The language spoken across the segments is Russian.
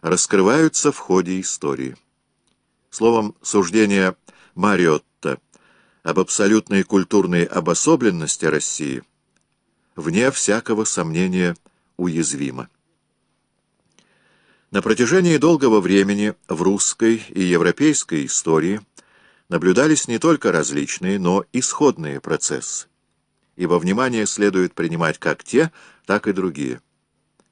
раскрываются в ходе истории. Словом, суждение Мариотта об абсолютной культурной обособленности России вне всякого сомнения уязвимо. На протяжении долгого времени в русской и европейской истории наблюдались не только различные, но и сходные процессы, и во внимание следует принимать как те, так и другие.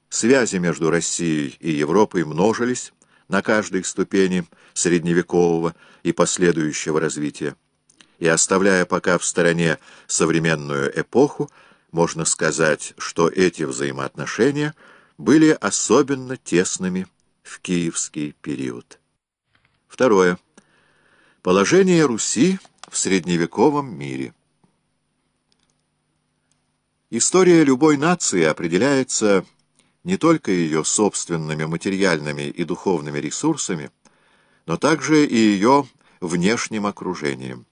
Связи между Россией и Европой множились на каждой ступени средневекового и последующего развития. И оставляя пока в стороне современную эпоху, можно сказать, что эти взаимоотношения были особенно тесными в киевский период. Второе. Положение Руси в средневековом мире. История любой нации определяется не только ее собственными материальными и духовными ресурсами, но также и ее внешним окружением.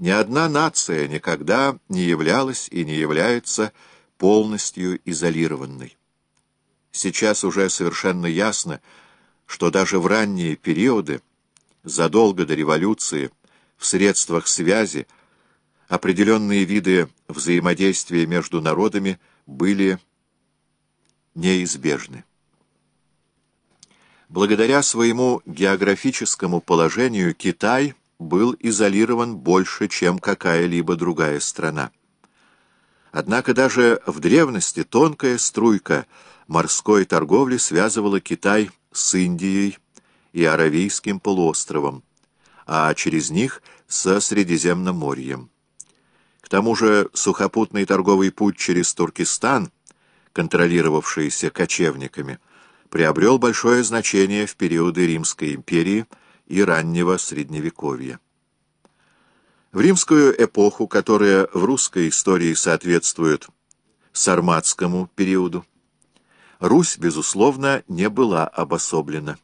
Ни одна нация никогда не являлась и не является полностью изолированной. Сейчас уже совершенно ясно, что даже в ранние периоды, задолго до революции, в средствах связи, определенные виды взаимодействия между народами были неизбежны. Благодаря своему географическому положению Китай был изолирован больше, чем какая-либо другая страна. Однако даже в древности тонкая струйка морской торговли связывала Китай с Индией и Аравийским полуостровом, а через них со Средиземноморьем. К тому же сухопутный торговый путь через Туркестан – контролировавшийся кочевниками, приобрел большое значение в периоды Римской империи и раннего Средневековья. В римскую эпоху, которая в русской истории соответствует сарматскому периоду, Русь, безусловно, не была обособлена.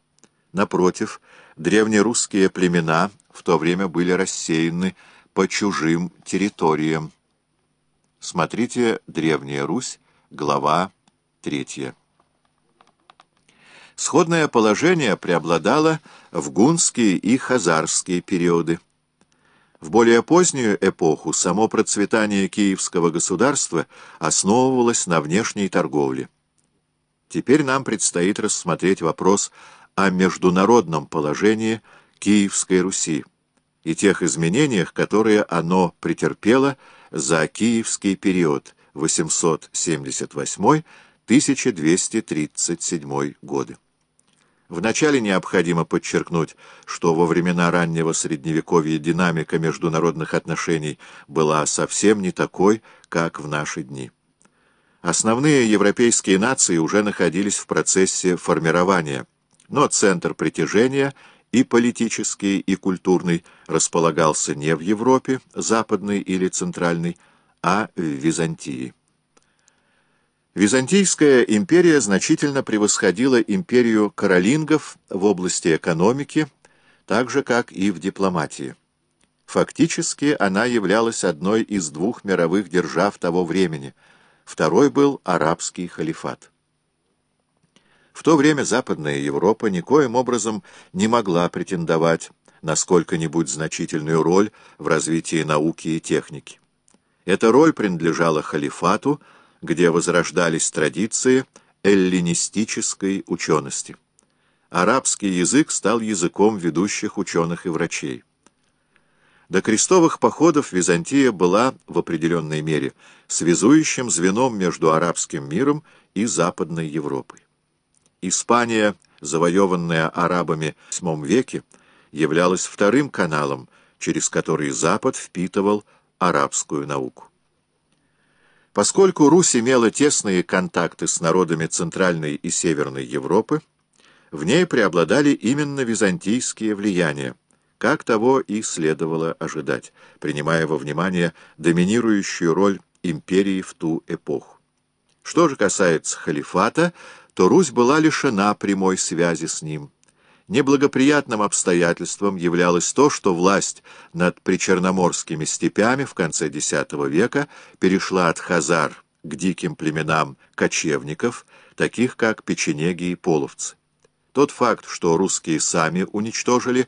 Напротив, древнерусские племена в то время были рассеяны по чужим территориям. Смотрите «Древняя Русь», Глава 3. Сходное положение преобладало в гунские и хазарские периоды. В более позднюю эпоху само процветание киевского государства основывалось на внешней торговле. Теперь нам предстоит рассмотреть вопрос о международном положении Киевской Руси и тех изменениях, которые оно претерпело за киевский период – 878-1237 годы. Вначале необходимо подчеркнуть, что во времена раннего Средневековья динамика международных отношений была совсем не такой, как в наши дни. Основные европейские нации уже находились в процессе формирования, но центр притяжения и политический, и культурный располагался не в Европе, западной или центральной, а в Византии. Византийская империя значительно превосходила империю каролингов в области экономики, так же, как и в дипломатии. Фактически она являлась одной из двух мировых держав того времени. Второй был арабский халифат. В то время Западная Европа никоим образом не могла претендовать на сколько-нибудь значительную роль в развитии науки и техники. Эта роль принадлежала халифату, где возрождались традиции эллинистической учености. Арабский язык стал языком ведущих ученых и врачей. До крестовых походов Византия была в определенной мере связующим звеном между арабским миром и Западной Европой. Испания, завоеванная арабами в VIII веке, являлась вторым каналом, через который Запад впитывал арабскую науку. Поскольку Русь имела тесные контакты с народами Центральной и Северной Европы, в ней преобладали именно византийские влияния, как того и следовало ожидать, принимая во внимание доминирующую роль империи в ту эпоху. Что же касается халифата, то Русь была лишена прямой связи с ним – Неблагоприятным обстоятельством являлось то, что власть над причерноморскими степями в конце X века перешла от хазар к диким племенам кочевников, таких как печенеги и половцы. Тот факт, что русские сами уничтожили